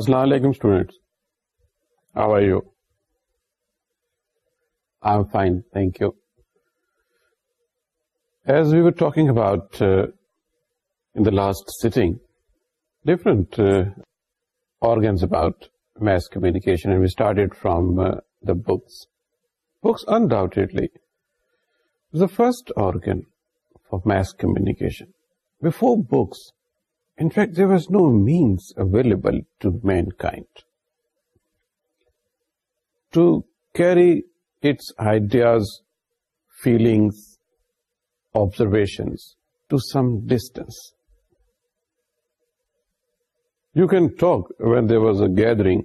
السلام علیکم students student I you I am fine thank you as we were talking about in the last sitting different organs about mass we started from the books books undoubtedly the first organ for mass communication before books In fact, there was no means available to mankind to carry its ideas, feelings, observations to some distance. You can talk when there was a gathering,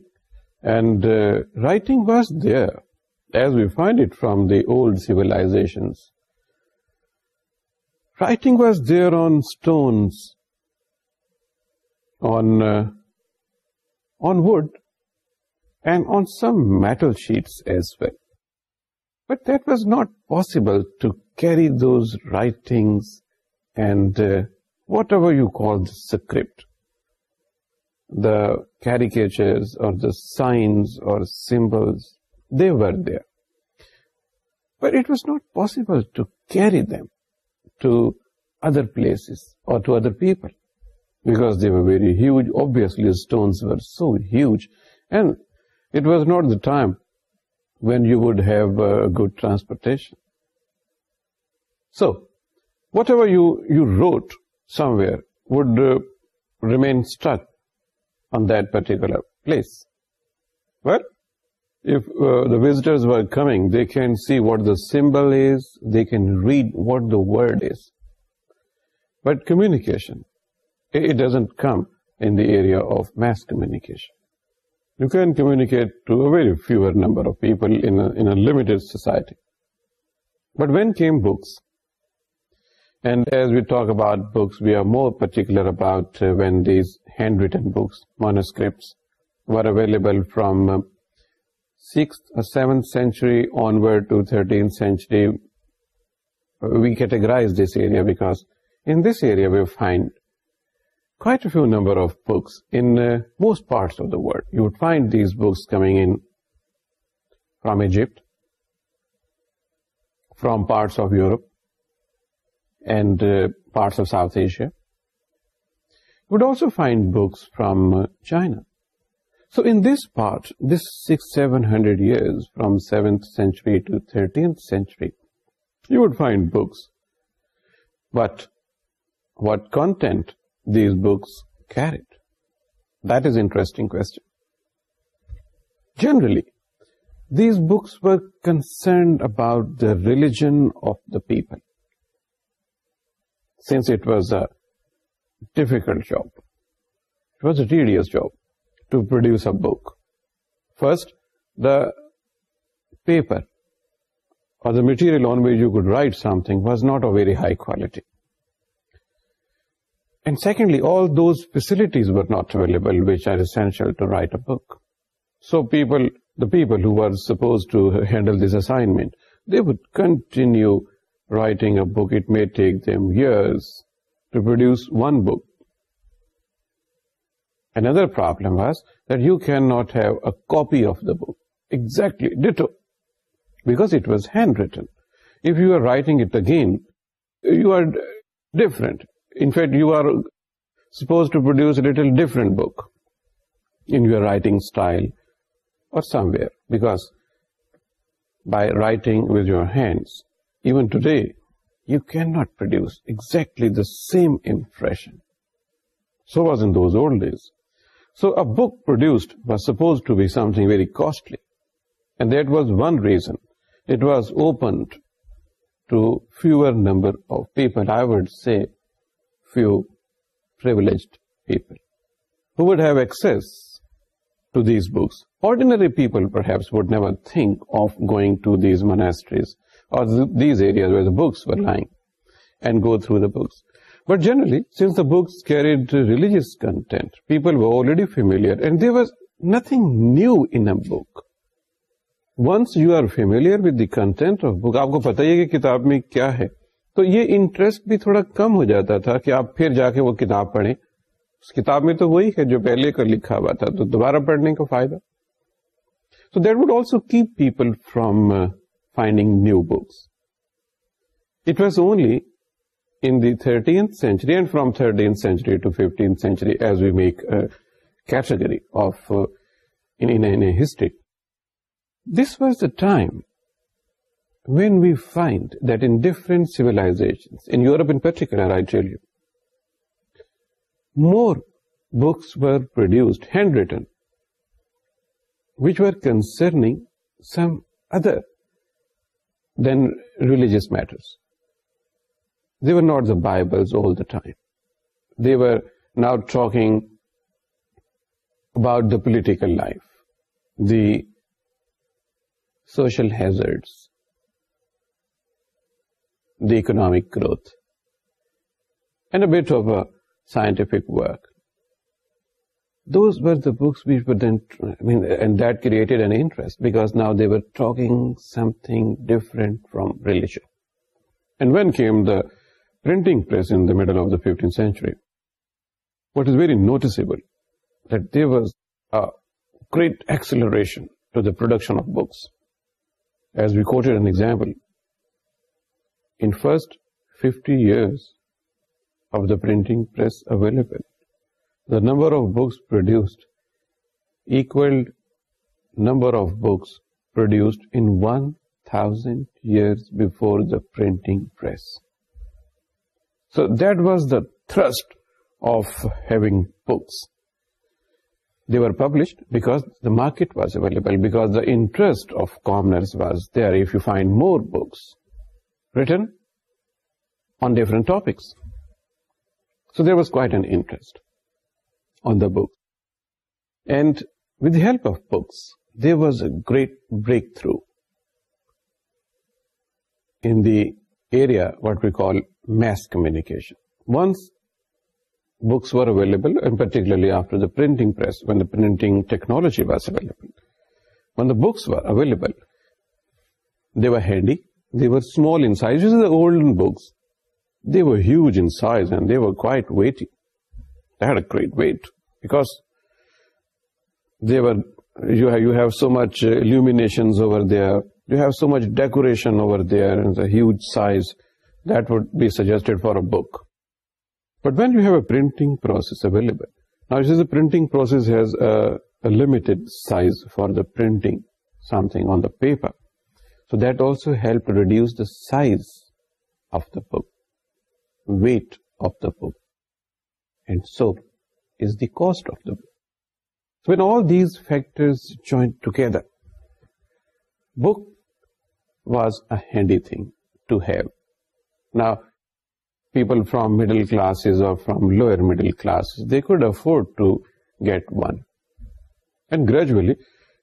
and uh, writing was there, as we find it from the old civilizations. Writing was there on stones, uh, on wood and on some metal sheets as well. But that was not possible to carry those writings and uh, whatever you call the script, the caricatures or the signs or symbols, they were there. But it was not possible to carry them to other places or to other people because they were very huge. Obviously, stones were so huge, and it was not the time when you would have uh, good transportation. So, whatever you wrote somewhere would uh, remain stuck on that particular place. Well, if uh, the visitors were coming, they can see what the symbol is, they can read what the word is. But communication it doesn't come in the area of mass communication. You can communicate to a very fewer number of people in a limited society. But when came books? And as we talk about books, we are more particular about uh, when these handwritten books, manuscripts, were available from 6th uh, or 7th century onward to 13th century. We categorize this area because in this area we find quite a few number of books in uh, most parts of the world. You would find these books coming in from Egypt, from parts of Europe, and uh, parts of South Asia. You would also find books from uh, China. So in this part, this 600-700 years from 7th century to 13th century, you would find books. But what content these books carried? That is an interesting question. Generally, these books were concerned about the religion of the people, since it was a difficult job. It was a tedious job to produce a book. First, the paper or the material on which you could write something was not of very high quality. And secondly, all those facilities were not available which are essential to write a book. So the people who were supposed to handle this assignment, they would continue writing a book. It may take them years to produce one book. Another problem was that you cannot have a copy of the book, exactly, ditto, because it was handwritten. If you are writing it again, you are different. In fact, you are supposed to produce a little different book in your writing style or somewhere, because by writing with your hands, even today, you cannot produce exactly the same impression. So was in those old days. So a book produced was supposed to be something very costly. And that was one reason. It was opened to fewer number of people. I would say جڈ people who would have access to these بکسری people پر ہیوڈ never think of going to these ministries اور بس carry the religious content people ولریڈی familiar and there nothing new in a book once you are familiar with the content اور book آپ کو پتا ہی ہے کہ کتاب میں کیا ہے تو یہ انٹرسٹ بھی تھوڑا کم ہو جاتا تھا کہ آپ پھر جا کے وہ کتاب پڑھیں اس کتاب میں تو وہی ہے جو پہلے کا لکھا ہوا تھا تو دوبارہ پڑھنے کا فائدہ تو that would also keep people from finding new books it was only in the thirteenth century and from thirteenth century to fifteenth century as we make category of in history this was the time when we find that in different civilizations, in Europe in particular, I tell you, more books were produced, handwritten, which were concerning some other than religious matters. They were not the Bibles all the time. They were now talking about the political life, the social hazards, economic growth and a bit scientific ward درٹیٹرس now they are talk different from religion century what is very noticeable there was a گریٹریشنشن of books as we کو in first 50 years of the printing press available, the number of books produced equaled number of books produced in 1,000 years before the printing press. So that was the thrust of having books. They were published because the market was available, because the interest of commerce was there. If you find more books, written on different topics. So there was quite an interest on the book. And with the help of books, there was a great breakthrough in the area what we call mass communication. Once books were available, and particularly after the printing press, when the printing technology was available, when the books were available, they were handy, small book but wanting size for the printing something on the paper So that also helped reduce the size of the poo, weight of the poo, and so is the cost of the poo. So when all these factors joined together, book was a handy thing to have. Now, people from middle classes or from lower middle classes, they could afford to get one. And gradually,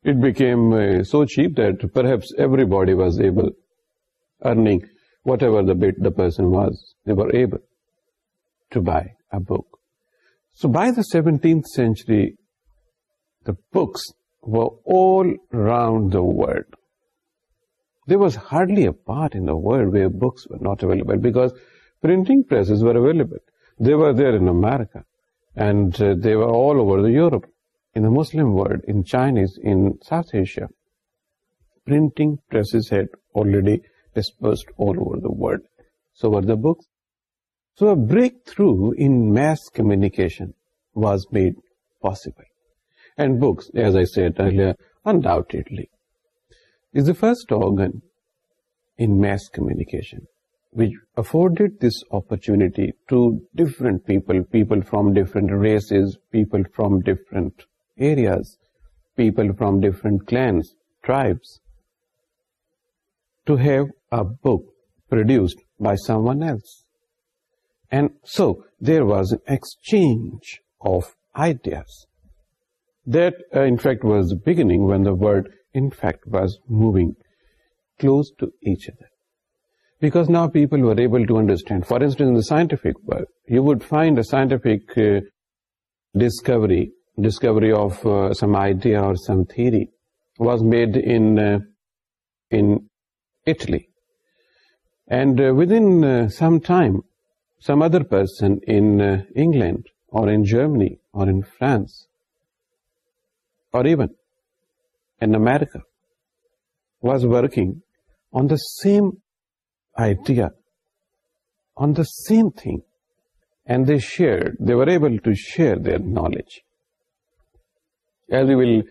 it became uh, so cheap that perhaps everybody was able, earning whatever the bit the person was, they were able to buy a book. So by the 17th century, the books were all around the world. There was hardly a part in the world where books were not available, because printing presses were available. They were there in America, and uh, they were all over Europe. Muslim world in Chinese in South Asia's had already سوک through mass communication was made paid book I اینڈلی is the fastest communication which afforded this opportunity different people people from different races people from different areas, people from different clans, tribes, to have a book produced by someone else. And so there was an exchange of ideas. That uh, in fact was the beginning when the world in fact was moving close to each other. Because now people were able to understand. For instance, in the scientific world, you would find a scientific uh, discovery discovery of uh, some idea or some theory was made in uh, Italy. And uh, within some time, some other person in England or in Germany or in France or even in America was working on the same idea, on the same thing. And they were able to share their knowledge. As we will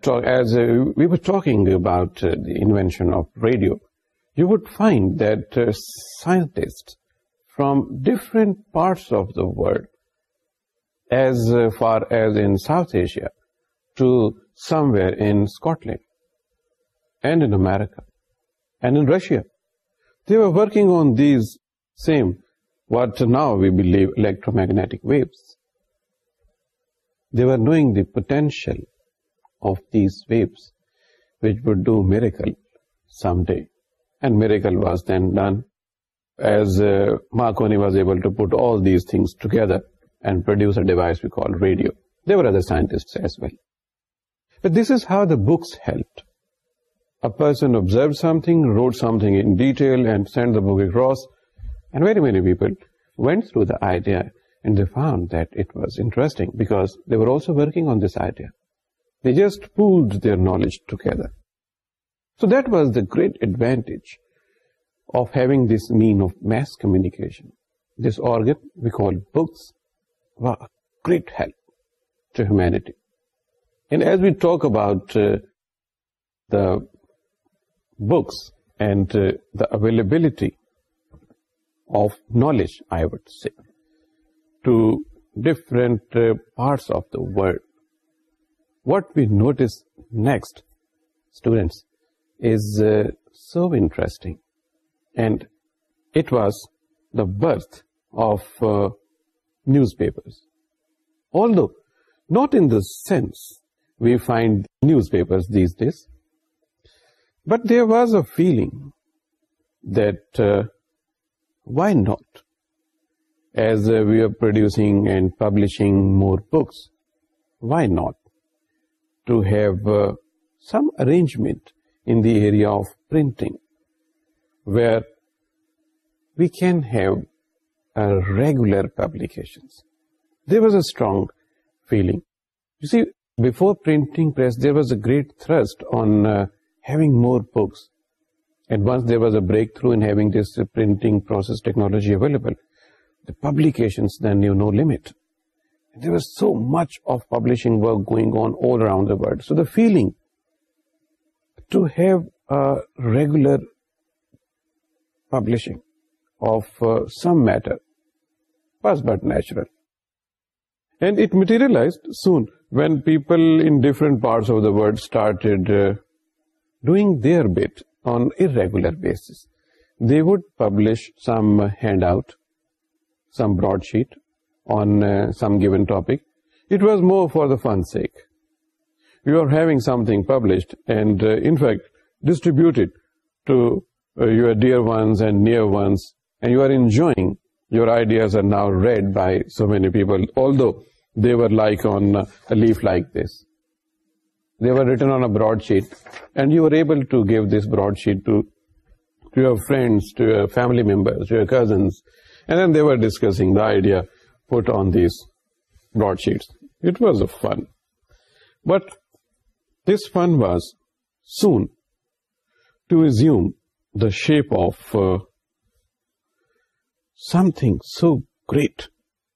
talk, as uh, we were talking about uh, the invention of radio, you would find that uh, scientists from different parts of the world, as far as in South Asia to somewhere in Scotland and in America and in Russia, they were working on these same, what now we believe, electromagnetic waves. They are knowing the potentially کل was then done as Marconi was ایبلز things together and produce radio they were scientist how that a person observe something wrote something send thus and very many people went through the D I forward داز interesting on this idea they just put their knowledge to gather so that was the great advantage of ہیمیکشن this آرگ we call books great help to humanity and as we talk about the books and the availability knowledge I would see to different uh, parts of the world. What we notice next, students, is uh, so interesting, and it was the birth of uh, newspapers. Although not in the sense we find newspapers these days, but there was a feeling that why not as uh, we are producing and publishing more books, why not to have uh, some arrangement in the area of printing, where we can have uh, regular publications. There was a strong feeling. You see, before printing press, there was a great thrust on having more books. And once there was a breakthrough in having this printing process technology available, the publications then knew no limit. There was so much of publishing work going on all around the world. So the feeling to have a regular publishing of uh, some matter was but natural. And it materialized soon when people in different parts of the world started uh, doing their bit on irregular basis. They would publish some handout some broadsheet on uh, some given topic. It was more for the fun's sake. You are having something published and uh, in fact distribute it to uh, your dear ones and near ones, and you are enjoying your ideas are now read by so many people, although they were like on a leaf like this. They were written on a broadsheet, and you were able to give this broadsheet to your friends, to your family members, to your cousins, and then they were discussing the idea put on these broadsheets. It was a fun. But this fun was soon to assume the shape of uh, something so great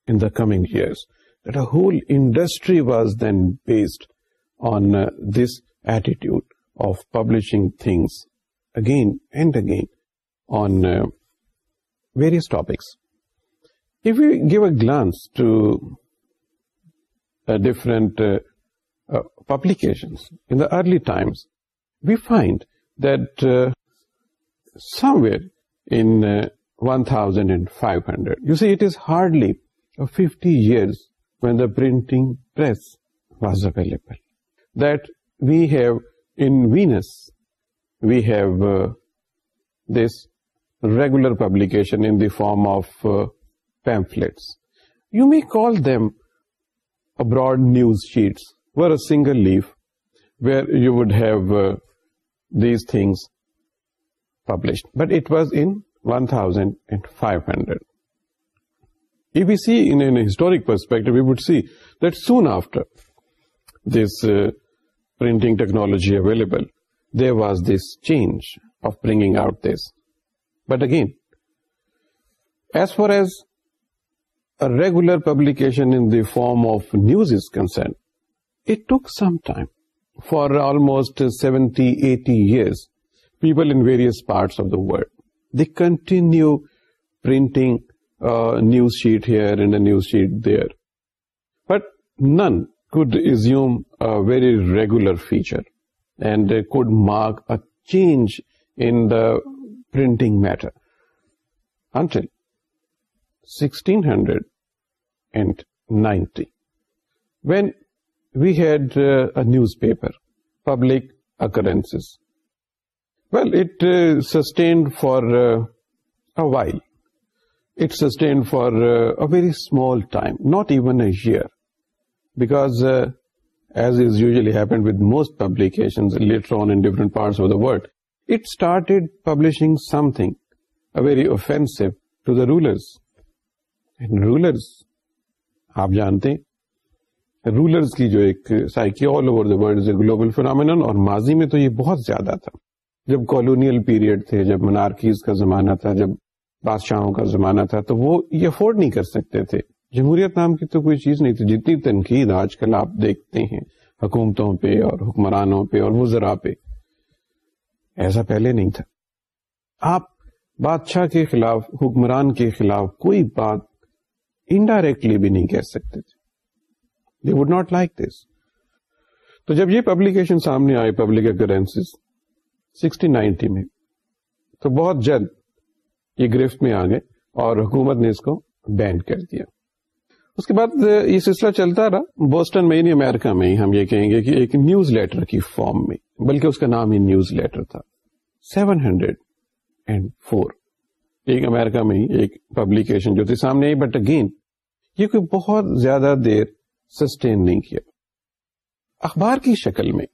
in the coming years that a whole industry was then based on uh, this attitude of publishing things again and again on uh, various topics. If we give a glance to uh, different uh, uh, publications in the early times, we find that somewhere in 1500, you see, it is hardly 50 years when the printing press was available, that we have in Venice, we have this regular publication in the form of uh, pamphlets. You may call them abroad news sheets, were a single leaf, where you would have uh, these things published. But it was in 1500. If we see in an historic perspective, we would see that soon after this uh, printing technology available, there was this change of bringing out this but again, as far as a regular publication in the form of news is concerned, it took some time. For almost 70-80 years, people in various parts of the world, they continue printing a news sheet here and a news sheet there. But none could assume a very regular feature and could mark a change in the printing matter until 1690, when we had uh, a newspaper, Public Occurrences. Well, it uh, sustained for uh, a while. It sustained for a very small time, not even a year, because as is usually happened with most publications later on in different parts of the world, it started publishing some thing a very offence rulers آپ جانتے rulers کی جو ایک psyche all over the world global phenomenal اور ماضی میں تو یہ بہت زیادہ تھا جب کالونیل پیریڈ تھے جب منارکیز کا زمانہ تھا جب بادشاہوں کا زمانہ تھا تو وہ یہ افورڈ نہیں کر سکتے تھے جمہوریت نام کی تو کوئی چیز نہیں تھی جتنی تنقید آج کل آپ دیکھتے ہیں حکومتوں پہ اور حکمرانوں پہ اور وزرا پہ ایسا پہلے نہیں تھا آپ بادشاہ کے خلاف حکمران کے خلاف کوئی بات انڈائریکٹلی بھی نہیں کہہ سکتے تھے they would not like this تو جب یہ پبلیکیشن سامنے آئے پبلک اکرس سکسٹی نائنٹی میں تو بہت جلد یہ گرفت میں آ گئے اور حکومت نے اس کو بین کر دیا اس کے بعد یہ سلسلہ چلتا رہا بوسٹن میں نہیں امیرکا میں ہی ہم یہ کہیں گے کہ ایک نیوز لیٹر کی فارم میں بلکہ اس کا نام ہی نیوز لیٹر تھا سیون ہنڈریڈ اینڈ فور ایک امیرکا میں ایک پبلیکیشن جو تھی سامنے آئی بٹ اگین یہ کوئی بہت زیادہ دیر سسٹین نہیں کیا اخبار کی شکل میں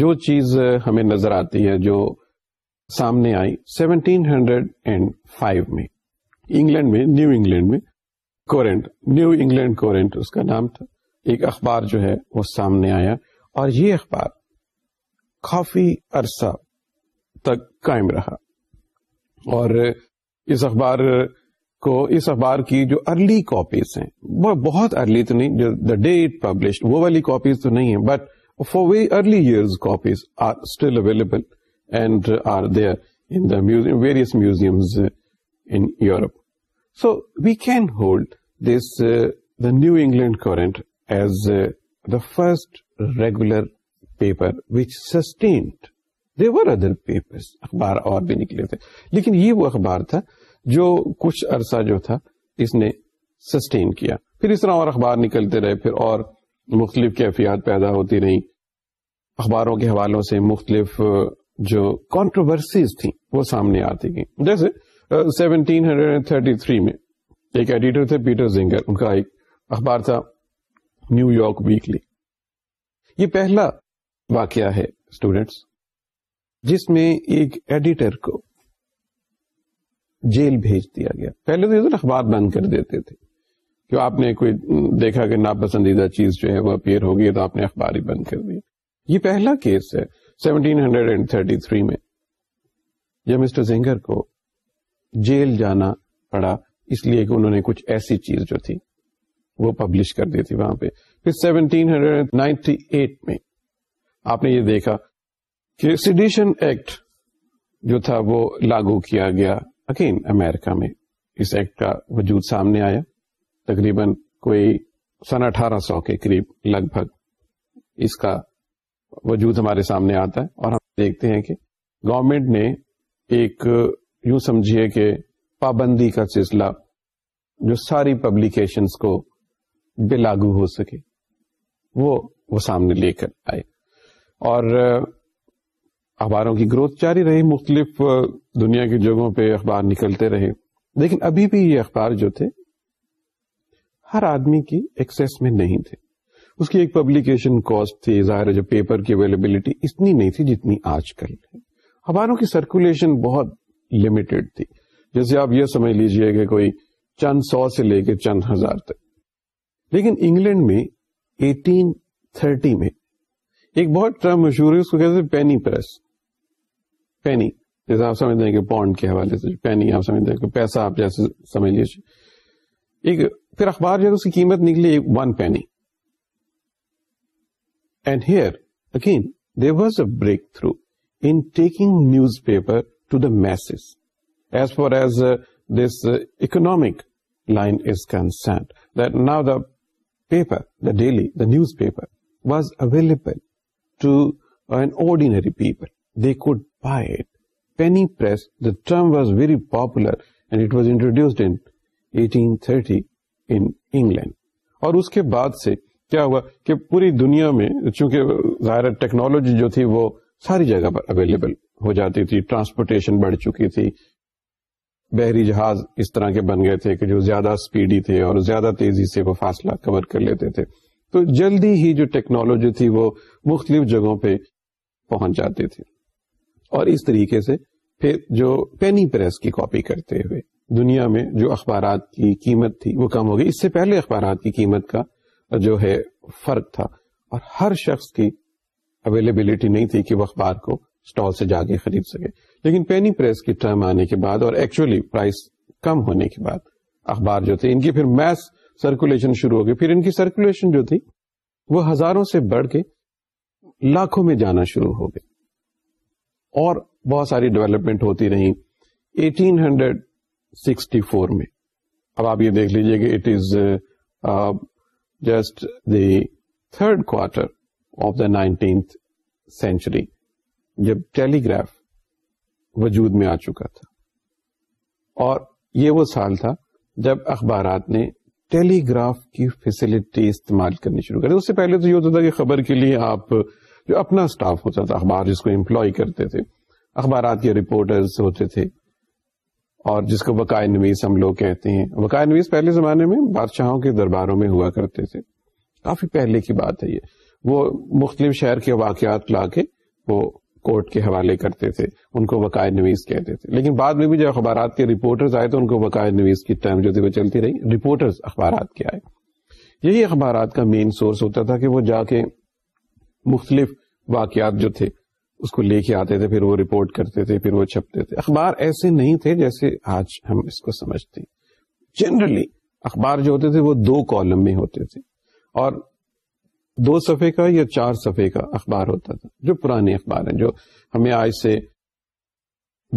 جو چیز ہمیں نظر آتی ہے جو سامنے آئی سیونٹین ہنڈریڈ اینڈ فائیو میں انگلینڈ میں نیو انگلینڈ میں کورنٹ نیو انگلینڈ کورنٹ اس کا نام تھا ایک اخبار جو ہے وہ سامنے آیا اور یہ اخبار کافی عرصہ تک قائم رہا اور اس اخبار کو اس اخبار کی جو ارلی کاپیز ہیں وہ بہت ارلی تو نہیں جو دا ڈیٹ پبلش وہ والی کاپیز تو نہیں ہیں but for we early years copies are still available and are there in the museum various museums in Europe so we can hold this the New England Courant as the first regular paper which sustained they were other paper اخبار اور بھی نکلے تھے لیکن یہ وہ اخبار تھا جو کچھ عرصہ جو تھا اس نے سسٹین کیا پھر اس طرح اور اخبار نکلتے رہے پھر اور مختلف کیفیات پیدا ہوتی رہی اخباروں کے حوالوں سے مختلف جو کانٹروورسیز تھیں وہ سامنے آتی گئیں جیسے سیونٹین ہنڈریڈ تھرٹی تھری میں ایک ایڈیٹر تھے پیٹر زنگر ان کا ایک اخبار تھا نیو یارک ویکلی یہ پہلا واقعہ ہے اسٹوڈینٹس جس میں ایک ایڈیٹر کو جیل بھیج دیا گیا پہلے تو اخبار بند کر دیتے تھے آپ نے کوئی دیکھا کہ ناپسندیدہ چیز جو ہے وہ اپیئر ہو گئی تو آپ نے اخبار ہی بند کر دیا یہ پہلا کیس ہے seventeen hundred and thirty three میں جب مسٹر زینگر کو جیل جانا پڑا اس لیے کہ انہوں نے کچھ ایسی چیز جو تھی وہ پبلش کر دی تھی وہاں پہ سیونٹین ہنڈریڈ نائنٹی ایٹ میں آپ نے یہ دیکھا کہ سیڈیشن ایکٹ جو تھا وہ لاگو کیا گیا اگین امیرکا میں اس ایکٹ کا وجود سامنے آیا تقریباً کوئی سن اٹھارہ سو کے قریب لگ بھگ اس کا وجود ہمارے سامنے آتا ہے اور ہم دیکھتے ہیں کہ گورنمنٹ نے ایک یوں سمجھیے کہ پابندی کا سلسلہ جو ساری پبلیکیشنز کو بے لاگو ہو سکے وہ وہ سامنے لے کر آئے اور اخباروں کی گروتھ جاری رہی مختلف دنیا کی جگہوں پہ اخبار نکلتے رہے لیکن ابھی بھی یہ اخبار جو تھے ہر آدمی کی ایکسس میں نہیں تھے اس کی ایک پبلیکیشن کاسٹ تھی ظاہر جو پیپر کی اویلیبلٹی اتنی نہیں تھی جتنی آج کل اخباروں کی سرکولیشن بہت لمیٹڈ تھی جیسے آپ یہ سمجھ لیجئے کہ کوئی چند سو سے لے کے چند ہزار تک لیکن انگلینڈ میں ایٹین تھرٹی میں ایک بہت ٹرم مشہور ہے اس کو کہتے ہیں پینی پریس پینی جیسے آپ سمجھتے ہیں کہ پونڈ کے حوالے سے پینی آپ سمجھتے ہیں کہ پیسہ آپ جیسے سمجھ لیجیے ایک پھر اخبار جو ہے اس کی قیمت نکلی one penny and here again there was a breakthrough in taking newspaper to the masses as far as this economic line is that now the paper the daily the newspaper was available to an ordinary people. They could buy it. Penny press, the term was very popular and it was introduced in 1830 in England. اور اس کے بعد سے کیا ہوا کہ پوری دنیا میں چونکہ ظاہر ٹیکنالوجی جو تھی وہ ساری جگہ پر اویلیبل ہو جاتی تھی ٹرانسپورٹیشن بڑھ چکی تھی بحری جہاز اس طرح کے بن گئے تھے کہ جو زیادہ سپیڈی تھے اور زیادہ تیزی سے وہ فاصلہ کور کر لیتے تھے تو جلدی ہی جو ٹیکنالوجی تھی وہ مختلف جگہوں پہ پہنچ جاتی تھی اور اس طریقے سے پھر جو پینی پریس کی کاپی کرتے ہوئے دنیا میں جو اخبارات کی قیمت تھی وہ کم ہو گئی اس سے پہلے اخبارات کی قیمت کا جو ہے فرق تھا اور ہر شخص کی اویلیبلٹی نہیں تھی کہ وہ اخبار کو اسٹال سے جا کے خرید سکے لیکن پینی پریس کی ٹرم آنے کے بعد اور ایکچولی پرائس کم ہونے کے بعد اخبار جو تھے ان کی پھر میس سرکولیشن شروع ہو گئی پھر ان کی سرکولیشن جو تھی وہ ہزاروں سے بڑھ کے لاکھوں میں جانا شروع ہو گئی اور بہت ساری ڈیولپمنٹ ہوتی رہی ایٹین ہنڈریڈ سکسٹی فور میں اب آپ یہ دیکھ لیجئے کہ it is just the third quarter of the nineteenth century جب ٹیلی گراف وجود میں آ چکا تھا اور یہ وہ سال تھا جب اخبارات نے ٹیلی گراف کی فیسلٹی استعمال کرنی شروع کرے اس سے پہلے تو یہ ہوتا تھا کہ خبر کے لیے آپ جو اپنا اسٹاف ہوتا تھا اخبار جس کو امپلائی کرتے تھے اخبارات کے رپورٹرز ہوتے تھے اور جس کو وقائے نویس ہم لوگ کہتے ہیں وقائے نویس پہلے زمانے میں بادشاہوں کے درباروں میں ہوا کرتے تھے کافی پہلے کی بات ہے یہ وہ مختلف شہر کے واقعات لا کے وہ کورٹ کے حوالے کرتے تھے ان کو وقائے نویز کہتے تھے لیکن بعد میں بھی جب اخبارات کے رپورٹرز آئے تو ان کو وقائے نویز کی ٹرم جو تھی وہ چلتی رہی رپورٹرز اخبارات کے آئے یہی اخبارات کا مین سورس ہوتا تھا کہ وہ جا کے مختلف واقعات جو تھے اس کو لے کے آتے تھے پھر وہ رپورٹ کرتے تھے پھر وہ چھپتے تھے اخبار ایسے نہیں تھے جیسے آج ہم اس کو سمجھتے جنرلی اخبار جو ہوتے تھے وہ دو کالم میں ہوتے تھے اور دو صفحے کا یا چار صفحے کا اخبار ہوتا تھا جو پرانے اخبار ہیں جو ہمیں آج سے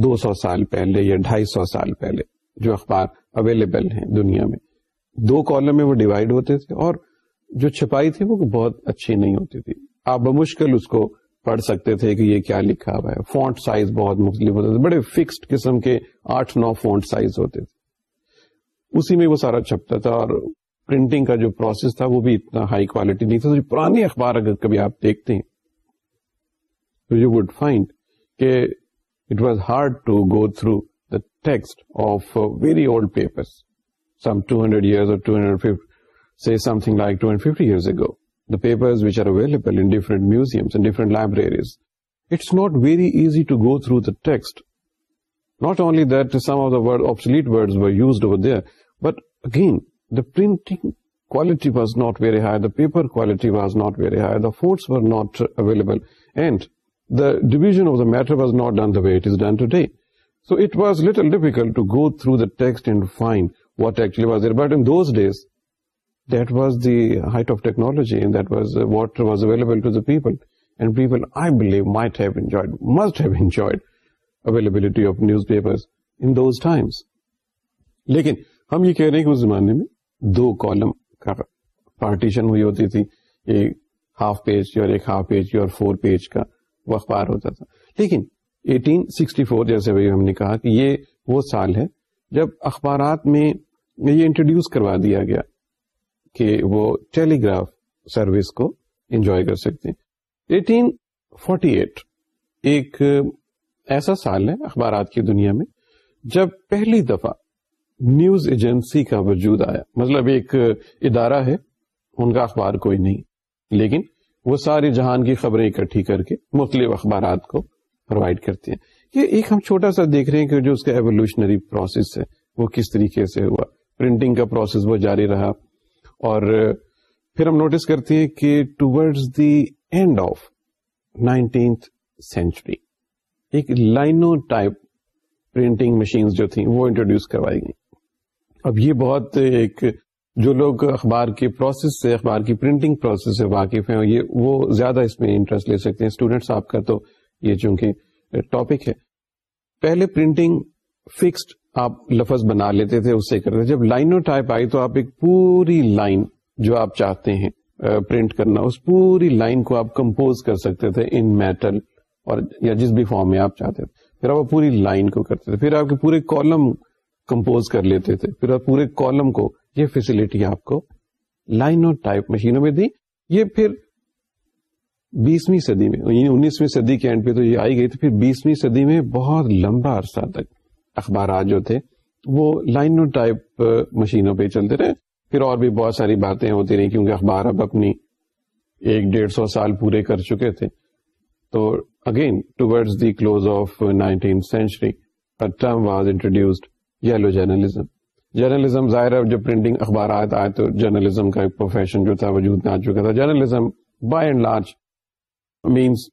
دو سو سال پہلے یا ڈھائی سو سال پہلے جو اخبار اویلیبل ہیں دنیا میں دو کالم میں وہ ڈیوائڈ ہوتے تھے اور جو چھپائی تھی وہ بہت اچھی نہیں ہوتی تھی آپ بمشکل اس کو پڑھ سکتے تھے کہ یہ کیا لکھا ہوا ہے فونٹ سائز بہت مختلف ہوتا تھا بڑے فکسڈ قسم کے آٹھ نو فونٹ سائز ہوتے تھے اسی میں وہ سارا چھپتا تھا اور پرنٹنگ کا جو پروسیس تھا وہ بھی اتنا ہائی کوالٹی نہیں تھا پرانی اخبار اگر کبھی آپ دیکھتے ہیں تو یو وڈ فائنڈ کہ it was hard to go through the text of very old paper some hundred years اور پیپرڈ ایئر پیپربل different museum libraries it's not very easy to go through the text not only that some of سولیٹ در but again printing quality was not very high the پیپرٹی was not very high the force not available and the division of the metre was not done today so it was little difficult go through text and find what these that was the height of technology واٹربلپل I believe مائیوئڈ must enjoyed available لیکن ہم یہ کہہ رہے ہیں اس زمانے میں دو کالم کا پارٹیشن ہوئی ہوتی تھی ایک ہاف پیج کی اور ایک ہاف پیج کی اور فور پیج کا وہ اخبار ہوتا تھا لیکن 1864 جیسے بھائی ہم نے کہا کہ یہ وہ سال ہے جب اخبارات میں یہ انٹروڈیوس کروا دیا گیا کہ وہ ٹیلی گراف سروس کو انجوائے کر سکتے ہیں 1848 ایک ایسا سال ہے اخبارات کی دنیا میں جب پہلی دفعہ نیوز ایجنسی کا وجود آیا مطلب ایک ادارہ ہے ان کا اخبار کوئی نہیں لیکن وہ ساری جہان کی خبریں اکٹھی کر کے مختلف اخبارات کو پرووائڈ کرتے ہیں یہ ایک ہم چھوٹا سا دیکھ رہے ہیں کہ جو اس کا ایولیوشنری پروسیس ہے وہ کس طریقے سے ہوا پرنٹنگ کا پروسیس وہ جاری رہا اور پھر ہم نوٹس کرتے ہیں کہ towards the end of nineteenth century ایک لائنو ٹائپ پرنٹنگ مشین جو تھیں وہ انٹروڈیوس کروائی گئی اب یہ بہت ایک جو لوگ اخبار کے پروسیس سے اخبار کی پرنٹنگ پروسیس سے واقف ہیں یہ وہ زیادہ اس میں انٹرسٹ لے سکتے ہیں اسٹوڈینٹس آپ کا تو یہ چونکہ ٹاپک ہے پہلے پرنٹنگ فکسڈ آپ لفظ بنا لیتے تھے اس سے کرتے جب لائنوں ٹائپ آئی تو آپ ایک پوری لائن جو آپ چاہتے ہیں پرنٹ کرنا اس پوری لائن کو آپ کمپوز کر سکتے تھے ان میٹل اور یا جس بھی فارم میں آپ چاہتے تھے پھر آپ پوری لائن کو کرتے تھے پھر آپ کے پورے کالم کمپوز کر لیتے تھے پھر پورے کالم کو یہ فیسلٹی آپ کو لائن اور ٹائپ مشینوں میں دی یہ پھر بیسویں صدی میں یعنی انیسویں صدی کے اینڈ پہ تو یہ آئی گئی تھی پھر بیسویں صدی میں بہت لمبا عرصہ تک اخبارات جو تھے وہ لائن ٹائپ مشینوں پہ چلتے رہے پھر اور بھی بہت ساری باتیں ہوتی رہی کیونکہ اخبار اب اپنی ایک ڈیڑھ سو سال پورے کر چکے تھے تو again the close of nineteen century term was introduced yellow journalism journalism ظاہر جب پرنٹنگ اخبارات آئے تو جرنلزم کا ایک پروفیشن جو تھا وجود میں آ چکا تھا journalism by and large means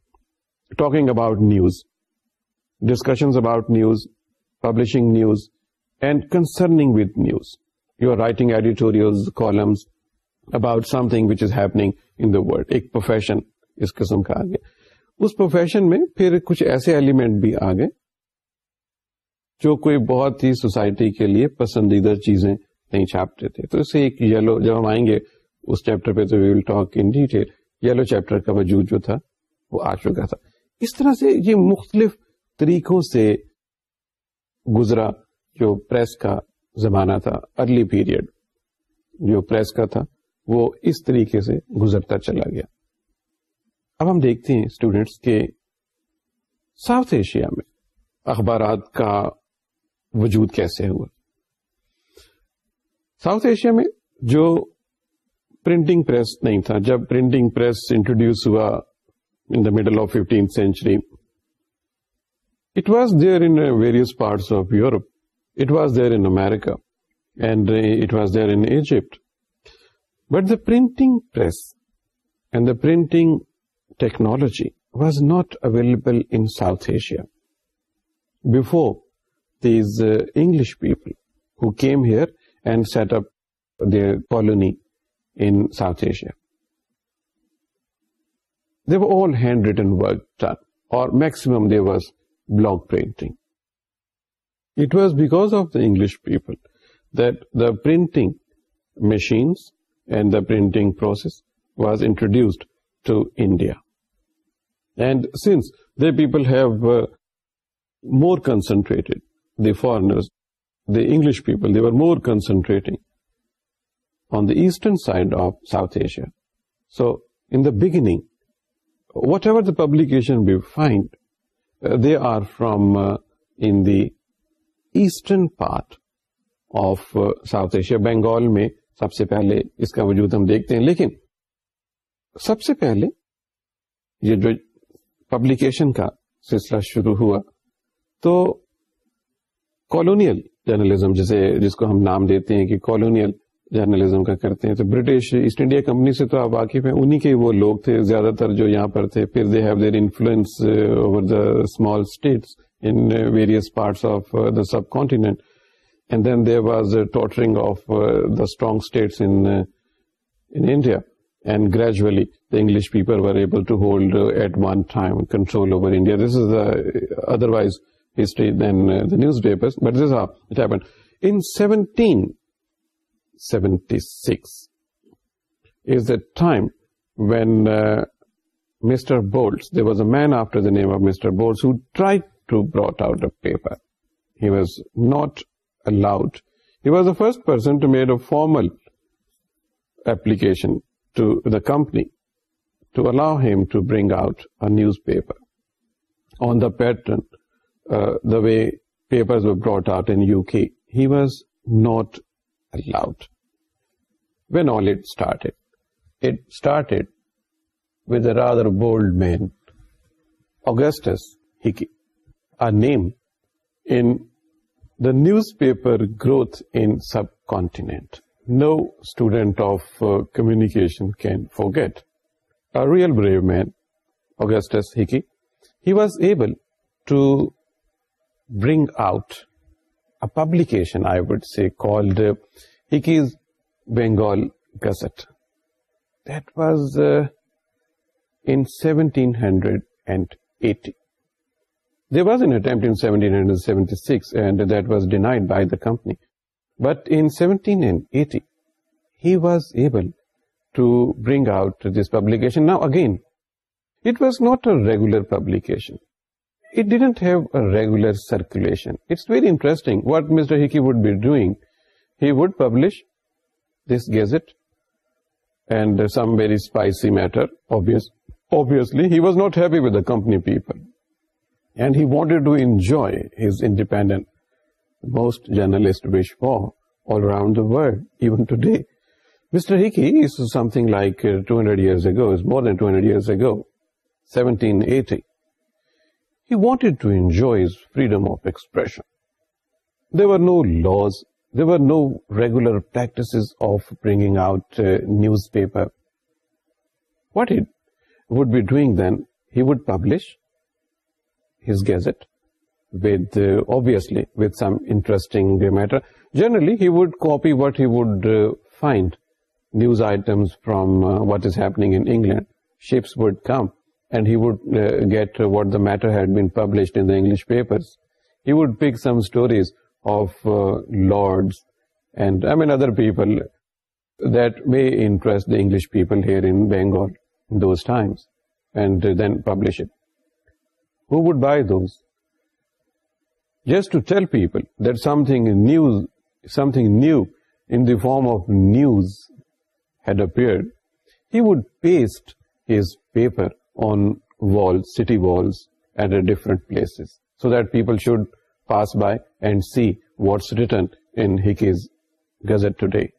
talking about news discussions about news publishing news and concerning with news you are writing editorials columns about some thing which is happening ایک پروفیشن اس قسم کا آگے اس پروفیشن میں پھر کچھ ایسے ایلیمنٹ بھی آ گئے جو کوئی بہت ہی سوسائٹی کے لیے پسندیدہ چیزیں نہیں چھاپتے تھے تو اسے ایک یلو جب ہم آئیں گے اس چیپٹر پہ تو یلو چیپٹر کا وجود جو تھا وہ آ چکا تھا اس طرح سے یہ مختلف طریقوں سے گزرا جو پریس کا زمانہ تھا ارلی پیریڈ جو پریس کا تھا وہ اس طریقے سے گزرتا چلا گیا اب ہم دیکھتے ہیں اسٹوڈینٹس کے ساؤتھ ایشیا میں اخبارات کا وجود کیسے ہوا ساؤتھ ایشیا میں جو پرنٹنگ پریس نہیں تھا جب پرنٹنگ پریس انٹروڈیوس ہوا in the middle of century it was there in various parts of Europe it was there in America and it was there in Egypt but the printing press and the printing technology was not available in South Asia before these uh, English people who came here and set up their colony in South Asia. They were all handwritten work done, or maximum there was block printing. It was because of the English people that the printing machines and the printing process was introduced to India. And since the people have uh, more concentrated the people, the English people they are more concentrating on the eastern side of South Asia so in the beginning whatever the publication be find they are from in part part of South Asia Bengal میں سب سے پہلے اس کا وجود ہم دیکھتے ہیں لیکن سب سے پہلے یہ جو پبلیکیشن کا سلسلہ شروع ہوا تو کالونیل جرنلزم جیسے جس کو ہم نام دیتے ہیں کہ کالونیل جرنلزم کا کرتے ہیں تو برٹش ایسٹ انڈیا کمپنی سے تو آپ واقف ہیں انہیں کے وہ لوگ تھے زیادہ تر جو یہاں پر تھے پھر they have their influence over the small states in various parts of the subcontinent and then there was torturing of the strong states India and gradually the English people able to hold at one time control over India this is the otherwise his own پیپرزین seventy six when Bolts the was مفٹر paper first person to made a formal application to the company to allow who bring out newspaper on the pattern Uh, the way papers were brought out in UK, he was not allowed. When all it started with a rather bold man, Augustus Hickey, a name in the newspaper growth in subcontinent. No student of uh, communication can forget. A real brave man, Augustus Hickey. He was able to bring out passion I would see hundred and eighty was and seventy six was denied by داپنی but seven eighty he was able out this publication now again it was not a regular publication It didn't have a regular circulation. It's very interesting what Mr. Hickey would be doing. He would publish this gazette and some very spicy matter, obviously. He was not happy with the company people. And he wanted to enjoy his independence. Most journalists wish for all around the world, even today. Mr. Hickey is something like uh, 200 years ago, is more than 200 years ago, 1780. He wanted to enjoy his freedom of expression. There were no laws. There were no regular practices of bringing out uh, newspaper. What he would be doing then, he would publish his gazette with uh, obviously with some interesting matter. Generally, he would copy what he would uh, find, news items from what is happening in England. Ships would come and he would uh, get what the matter had been published in the English papers. He would pick some stories of uh, lords and other people that may interest the English people here in Bengal in those times, and then publish it. Who would buy those? Just to tell people that something new in the form of news had appeared, he would paste his paper on walls, city walls, and at different places, so that people should pass by and see what's written in Hickey's Gazette today.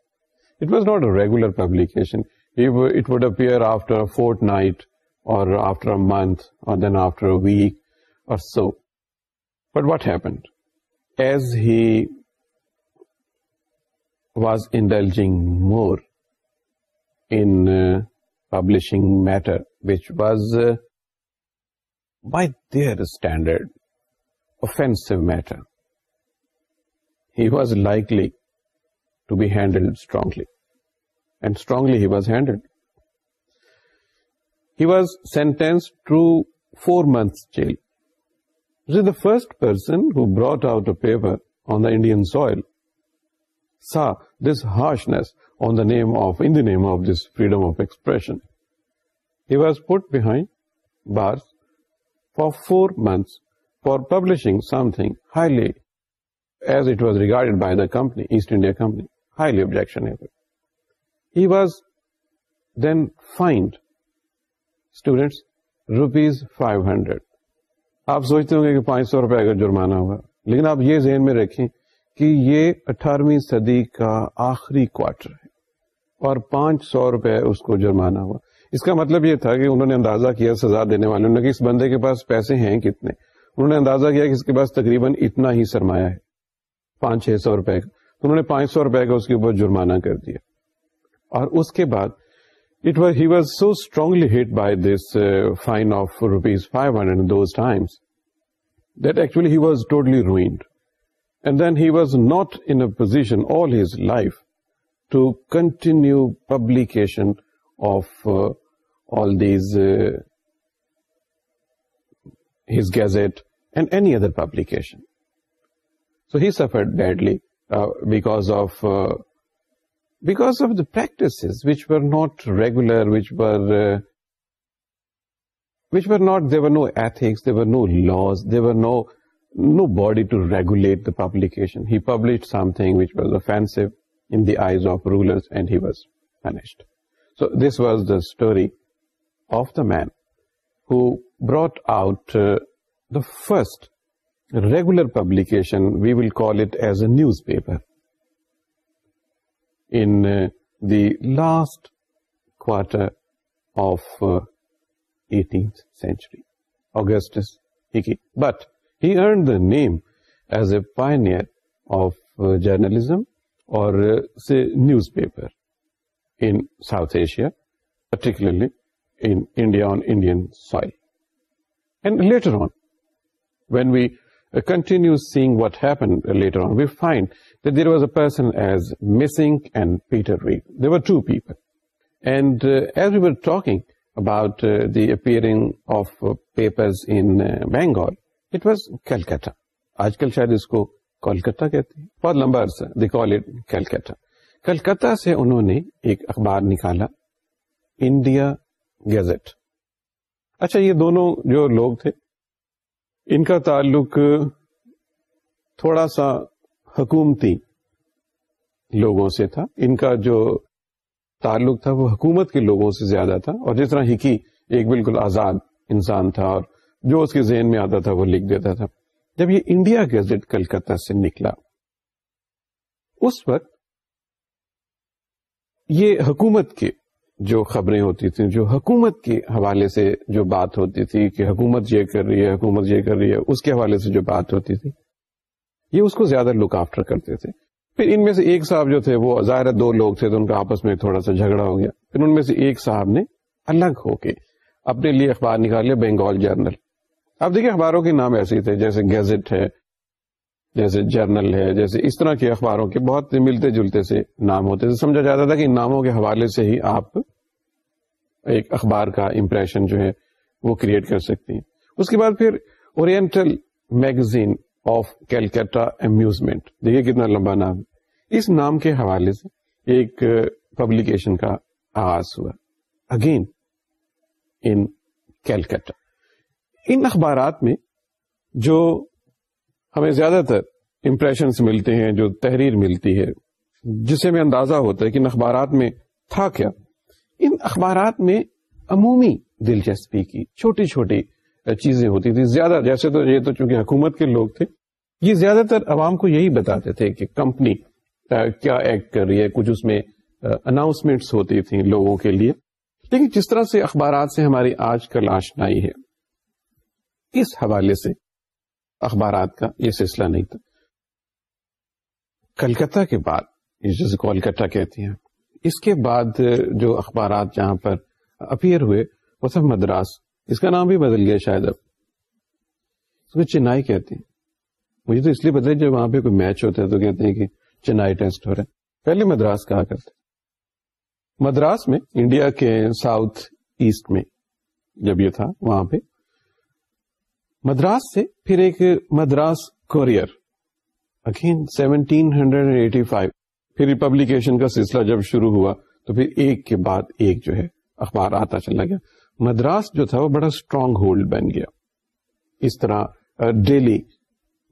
It was not a regular publication. It would appear after a fortnight, or after a month, or then after a week or so. But what happened? As he was indulging more in uh, publishing matter, which was, uh, by their standard, offensive matter. He was likely to be handled strongly. And strongly he was handled. He was sentenced to 4 months jail. This is the first person who brought out a paper on the Indian soil saw this harshness on the name of, in the name of this freedom of expression. he put put bars for four months for publishing some thing highly as it was regarded by the company East India Company highly objection he was then fined students rupees five hundred آپ سوچتے ہوں گے کہ پانچ سو روپے کا جرمانہ ہوگا لیکن آپ یہ ذہن میں رکھیں کہ یہ اٹھارہویں صدی کا آخری کوارٹر ہے اور پانچ سو روپے اس کو جرمانہ ہوا اس کا مطلب یہ تھا کہ انہوں نے اندازہ کیا سزا دینے والے انہوں نے کہ اس بندے کے پاس پیسے ہیں کتنے انہوں نے اندازہ کیا کہ اس کے پاس تقریباً اتنا ہی سرمایہ ہے پانچ چھ سو روپئے کا تو انہوں نے پانچ سو روپئے کا اس کے اوپر جرمانہ کر دیا اور اس کے بعد it was he was so strongly hit by this fine of rupees five hundred those times that actually he was totally ruined and then he was not in position all his life to continue publication of uh, all these, uh, his Gazette and any other publication. So he suffered badly uh, uh, because of the practices which were not regular, which were not, there were no ethics, there were no laws, there were no body to regulate the publication. He published something which was offensive in the eyes of rulers and he was punished. So this was the story of the man who brought out uh, the first regular publication, we will call it as a newspaper, in uh, the last quarter of 18th uh, century, Augustus Hickey. But he earned the name as a pioneer of journalism or say newspaper in South Asia, particularly soil and later when we continue سیگ واٹنٹ about the اپرگ of paper it was Calcutta آج کل شاید اس کو کولکتا کہتے انہوں نے ایک اخبار نکالا انڈیا گیزٹ اچھا یہ دونوں جو لوگ تھے ان کا تعلق تھوڑا سا حکومتی لوگوں سے تھا ان کا جو تعلق تھا وہ حکومت کے لوگوں سے زیادہ تھا اور جس طرح ہکی ایک بالکل آزاد انسان تھا اور جو اس کے ذہن میں آتا تھا وہ لکھ دیتا تھا جب یہ انڈیا گیزٹ کلکتہ سے نکلا اس وقت یہ حکومت کے جو خبریں ہوتی تھیں جو حکومت کے حوالے سے جو بات ہوتی تھی کہ حکومت یہ کر رہی ہے حکومت یہ کر رہی ہے اس کے حوالے سے جو بات ہوتی تھی یہ اس کو زیادہ لک آفٹر کرتے تھے پھر ان میں سے ایک صاحب جو تھے وہ ظاہر دو لوگ تھے تو ان کا آپس میں تھوڑا سا جھگڑا ہو گیا پھر ان میں سے ایک صاحب نے الگ ہو کے اپنے لیے اخبار نکال لیا بنگال جرنل اب دیکھیں اخباروں کے نام ایسے تھے جیسے گیزٹ ہے جیسے جرنل ہے جیسے اس طرح کے اخباروں کے بہت ملتے جلتے سے نام ہوتے تھے سمجھا جاتا تھا کہ ان ناموں کے حوالے سے ہی آپ ایک اخبار کا امپریشن جو ہے وہ کریٹ کر سکتے ہیں اس کے بعد پھر oriental magazine of Calcutta amusement دیکھیے کتنا لمبا نام اس نام کے حوالے سے ایک پبلیکیشن کا آغاز ہوا اگین ان کیلکٹا ان اخبارات میں جو ہمیں زیادہ تر امپریشنس ملتے ہیں جو تحریر ملتی ہے جسے ہمیں اندازہ ہوتا ہے کہ ان اخبارات میں تھا کیا ان اخبارات میں عمومی دلچسپی کی چھوٹی چھوٹی چیزیں ہوتی تھی زیادہ جیسے تو یہ تو چونکہ حکومت کے لوگ تھے یہ زیادہ تر عوام کو یہی بتاتے تھے کہ کمپنی کیا ایکٹ کر رہی ہے کچھ اس میں اناؤنسمنٹس ہوتی تھیں لوگوں کے لیے لیکن جس طرح سے اخبارات سے ہماری آج کل آشنائی ہے اس حوالے سے اخبارات کا یہ سلسلہ نہیں تھا کلکتہ کے بعد ہیں اس کے بعد جو اخبارات جہاں پر اپیئر ہوئے وہ سب مدراس اس کا نام بھی بدل گیا شاید اب اس کو چینائی کہتے ہیں مجھے تو اس لیے بدلے جب وہاں پہ کوئی میچ ہوتا ہے تو کہتے ہیں کہ چنائی ٹیسٹ ہو رہے ہیں پہلے مدراس کہا کرتے مدراس میں انڈیا کے ساؤتھ ایسٹ میں جب یہ تھا وہاں پہ مدراس سے پھر ایک Madras courier seventeen hundred and eighty five پھر ریپبلیکیشن کا سلسلہ جب شروع ہوا تو پھر ایک کے بعد ایک جو ہے اخبار آتا چلا گیا مدراس جو تھا وہ بڑا اسٹرانگ ہولڈ بن گیا اس طرح ڈیلی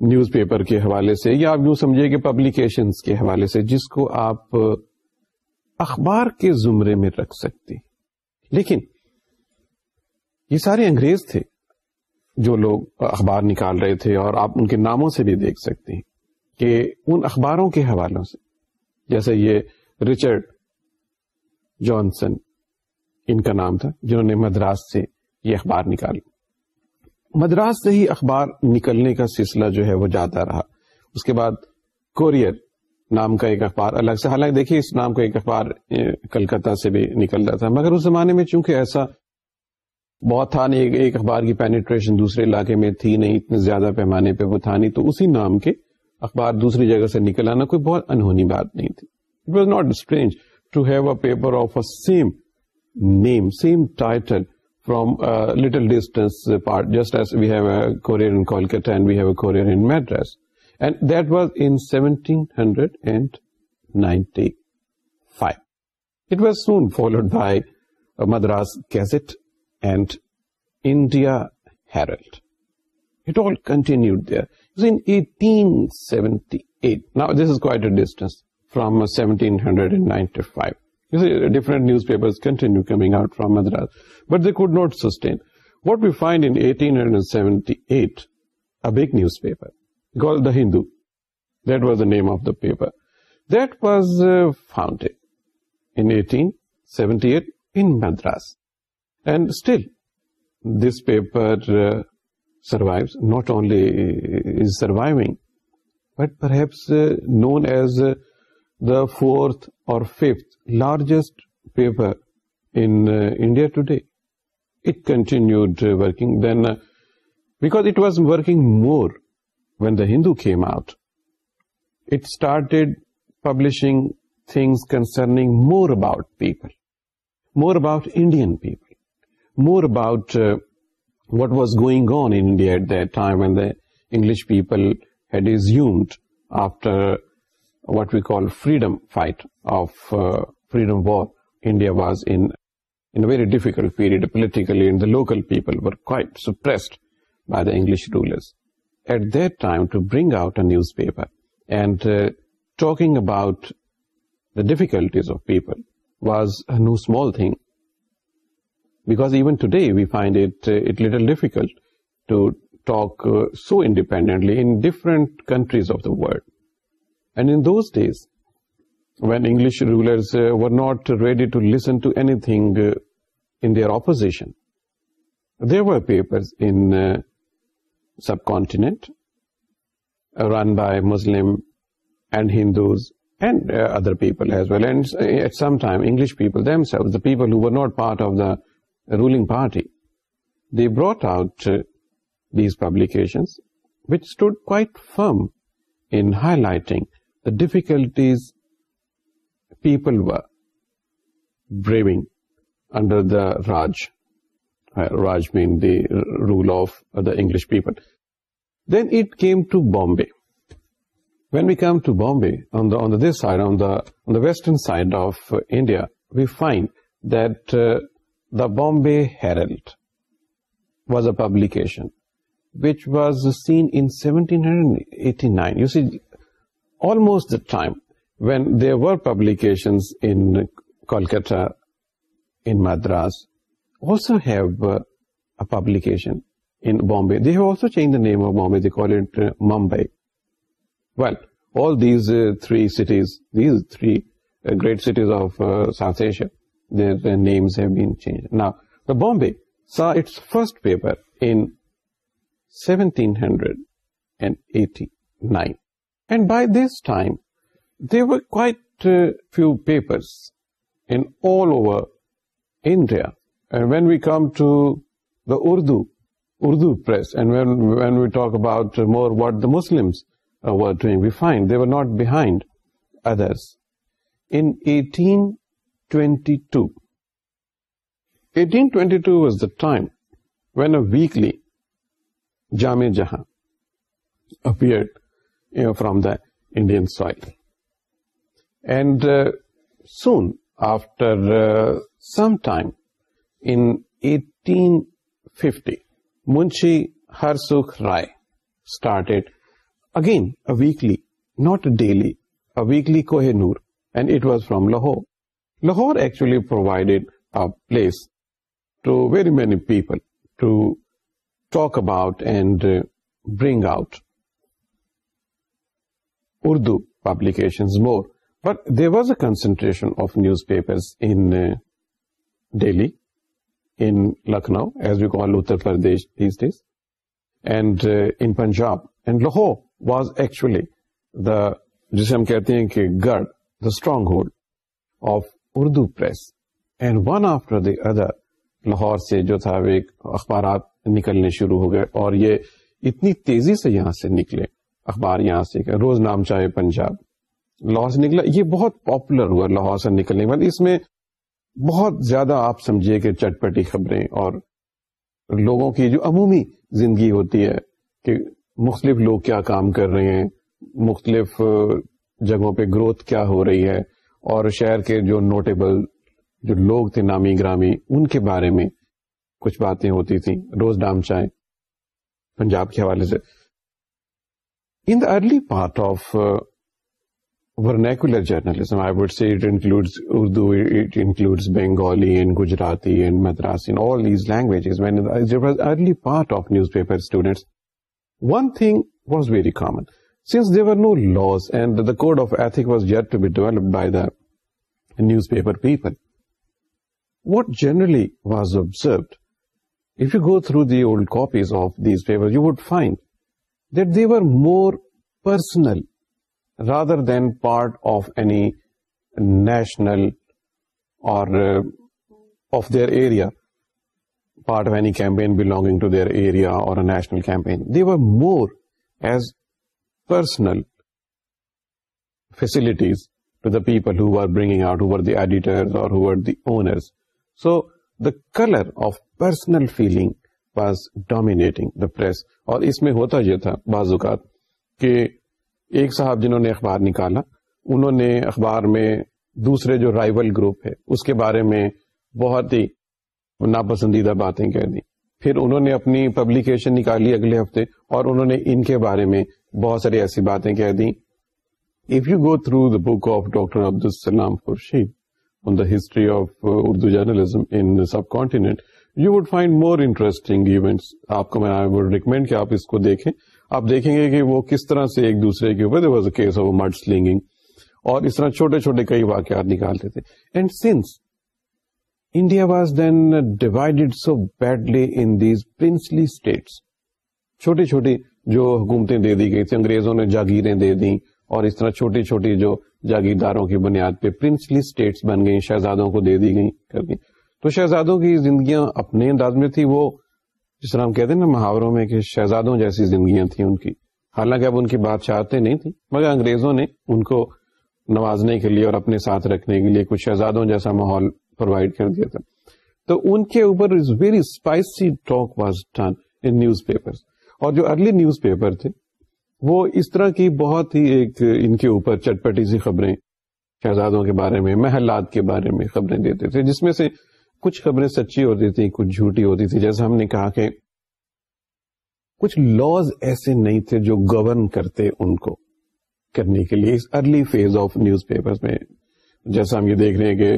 نیوز پیپر کے حوالے سے یا آپ یوں سمجھے کہ پبلیکیشن کے حوالے سے جس کو آپ اخبار کے زمرے میں رکھ سکتے لیکن یہ سارے انگریز تھے جو لوگ اخبار نکال رہے تھے اور آپ ان کے ناموں سے بھی دیکھ سکتے ہیں کہ ان اخباروں کے حوالوں سے جیسے یہ رچرڈ جانسن ان کا نام تھا جنہوں نے مدراس سے یہ اخبار نکال مدراس سے ہی اخبار نکلنے کا سلسلہ جو ہے وہ جاتا رہا اس کے بعد کوریئر نام کا ایک اخبار الگ سے حالانکہ دیکھیے اس نام کا ایک اخبار کلکتہ سے بھی نکل رہا تھا مگر اس زمانے میں چونکہ ایسا بہت تھا نہیں ایک اخبار کی پینیٹریشن دوسرے علاقے میں تھی نہیں اتنے زیادہ پیمانے پہ وہ تھا نہیں تو اسی نام کے اخبار دوسری جگہ سے نکل آنا کوئی بہت انہونی بات نہیں تھی it was not strange to have a paper of a same same name title from distance part just as have a courier courier in in and we have a and that was in seventeen hundred and ninety five it was soon followed by Madras gazette Hindu that's the name of the paper that's فاؤنڈینس And still, this paper uh, survives, not only is surviving, but perhaps uh, known as uh, the fourth or fifth largest paper in India today. It continued working then, because it was working more when the Hindu came out. It started publishing things concerning more about people, more about Indian people more about uh, what was going on in India at that time, when the English people had assumed, after what we call freedom fight of uh, freedom war, India was in a very difficult period politically, and the local people were quite suppressed by the English rulers. At that time, to bring out a newspaper and uh, talking about the difficulties of people was no small thing today we find it legal to talk so independently of the world and these وینگلگ in their opposition there were people subcontinent run by Muslim and Hindus and other people as well and at some time English people people who we not part of the ruling party, they brought out uh, these publications which stood quite firm in highlighting the difficulties people were braving under the Raj. Uh, Raj means the rule of the English people. Then it came to Bombay. When we come to Bombay, on the western side of uh, India, we find that Bombay was a publication which was seventeen hundred eighty nine almost publication a publication Bombay name of Bombay Mumbai well these three cities these three great cities of South Asia names نا the بام سا it's first papers when we come to the Urdu when we talk about more what the Muslim not behind others twenty two was the time when a weekly Jam-e Jahan ابیئر from the Indian soil and soon after some time in eighteen fifty Munshi Har Sukh Rai started again a weekly not daily a weekly Koh Noor and it was from Lahore Lahore actually provided a place to very many people to talk about and bring out Urdu publication more but there was a concentration of newspaper in daily in Lucknow as we call Uttar Pradesh these days and in Punjab and Lahore was actually the جسے ہم کہتے ہیں کہ گڑھ the stronghold of Urdu press and one after the other Lahore سے جو تھا وہ اخبارات نکلنے شروع ہو گئے اور یہ اتنی تیزی سے یہاں سے نکلے اخبار یہاں سے روز نام چاہے پنجاب لاہور سے نکلا یہ بہت پاپولر ہوا لاہور سے نکلنے بعد اس میں بہت زیادہ آپ سمجھیے کہ چٹ پٹی خبریں اور لوگوں کی جو عمومی زندگی ہوتی ہے کہ مختلف لوگ کیا کام کر رہے ہیں مختلف جگہوں پہ گروتھ کیا ہو رہی ہے اور شہر کے جو نوٹیبل جو لوگ تھے نامی گرامی ان کے بارے میں کچھ باتیں ہوتی تھیں روز ڈام چائے پنجاب کے حوالے سے in the early part of vernacular journalism I would see it include Urdu it Bengali and Gujarati and Madras in Madras languages when early part of newspaper students one thing was very common Since there were no laws and the code of ethic was yet to be developed by the newspaper people, what generally was observed, if you go through the old copies of these papers, you would find that they were more personal rather than part of any national or uh, of their area, part of any campaign belonging to their area or a national campaign. They were more as person facilities to the people اور اس میں ہوتا یہ تھا اوقات کہ ایک صاحب جنہوں نے اخبار نکالا انہوں نے اخبار میں دوسرے جو رائول گروپ ہے اس کے بارے میں بہت ہی ناپسندیدہ باتیں کہہ دی پھر انہوں نے اپنی پبلیکیشن نکالی اگلے ہفتے اور انہوں نے ان کے بارے میں بہت ساری ایسی باتیں کہہ دیں if you go through the book of doctor Abdus Salam Khurshid on the history of Urdu journalism in subcontinent you would find more interesting event میں ریکمینڈ کہ آپ اس کو دیکھیں آپ دیکھیں گے کہ وہ کس طرح سے ایک دوسرے کے اوپر was a case of mid slinging اور اس طرح چھوٹے چھوٹے کئی واقعات نکالتے تھے and since India was then divided so badly in these princely states چھوٹی چھوٹی جو حکومتیں دے دی گئی تھیں انگریزوں نے جاگیریں دے دی اور اس طرح چھوٹی چھوٹی جو جاگیرداروں کی بنیاد پہ پرنسلی اسٹیٹس بن گئی شہزادوں کو دے دی گئی تو شہزادوں کی زندگیاں اپنے انداز میں تھی وہ جس طرح ہم کہتے ہیں نا محاوروں میں کہ شہزادوں جیسی زندگیاں تھیں ان کی حالانکہ اب ان کی بادشاہتیں نہیں تھی مگر انگریزوں نے ان کو نوازنے کے لیے اور اپنے ساتھ رکھنے کے لیے کچھ شہزادوں جیسا ماحول پرووائڈ کر دیا تھا تو ان کے اوپر very spicy talk was done in newspaper اور جو ارلی نیوز پیپر تھے وہ اس طرح کی بہت ہی ایک ان کے اوپر چٹ پٹی سی خبریں شہزادوں کے بارے میں محلات کے بارے میں خبریں دیتے تھے جس میں سے کچھ خبریں سچی ہوتی تھیں کچھ جھوٹی ہوتی تھی جیسے ہم نے کہا کہ کچھ لاز ایسے نہیں تھے جو گورن کرتے ان کو کرنے کے لیے اس early phase of newspaper میں جیسا ہم یہ دیکھ رہے ہیں کہ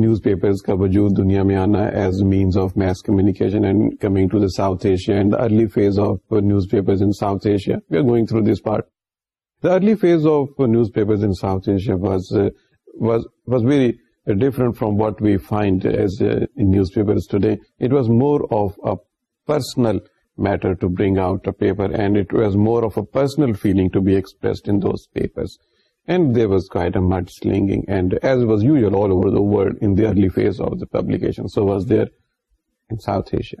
نیوز پیپرز کا وجود دنیا میں آنا as means of mass communication and coming to the South Asia and early phase of newspapers in South Asia we are going through this part the early phase of newspapers in South Asia was was was very different from what we find as newspapers today it was more of a personal matter to bring out a paper and it was more of a personal feeling to be expressed in those papers and there was quite a much slinging and as was usual all over the world in the early phase of the publication so was there in south asia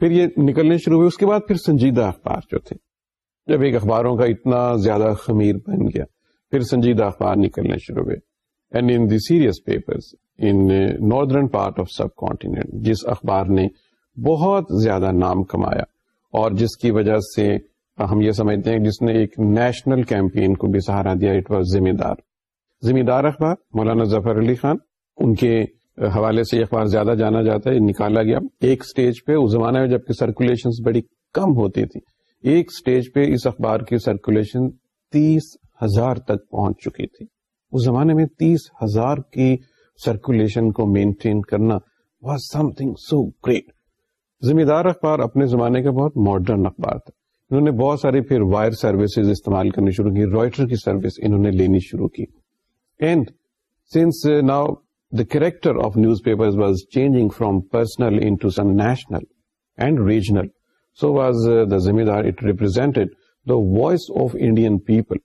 پھر یہ نکلنے شروع ہوئے اس کے بعد پھر سنجیدہ اخبار جو تھے جب ایک اخباروں کا اتنا زیادہ خمیر بن گیا پھر سنجیدہ اخبار نکلنے شروع ہوئے and in the serious papers in northern part of subcontinent جس اخبار نے بہت زیادہ نام کمایا اور جس کی وجہ سے ہم یہ سمجھتے ہیں جس نے ایک نیشنل کیمپین کو بھی سہارا دیا اٹ واز ذمہ دار ذمہ دار اخبار مولانا ظفر علی خان ان کے حوالے سے یہ اخبار زیادہ جانا جاتا ہے نکالا گیا ایک سٹیج پہ اس زمانے میں جبکہ سرکولیشن بڑی کم ہوتی تھی ایک سٹیج پہ اس اخبار کی سرکولیشن تیس ہزار تک پہنچ چکی تھی اس زمانے میں تیس ہزار کی سرکولیشن کو مینٹین کرنا was something so great ذمہ دار اخبار اپنے زمانے کا بہت ماڈرن اخبار تھا انہوں نے بہت ساری وائر سروسز استعمال کرنی شروع کی رائٹر کی سروس انہوں نے لینی شروع کی and since now the character of newspaper was change from personal into some national and regional so was the Zamindar it represented the voice of Indian people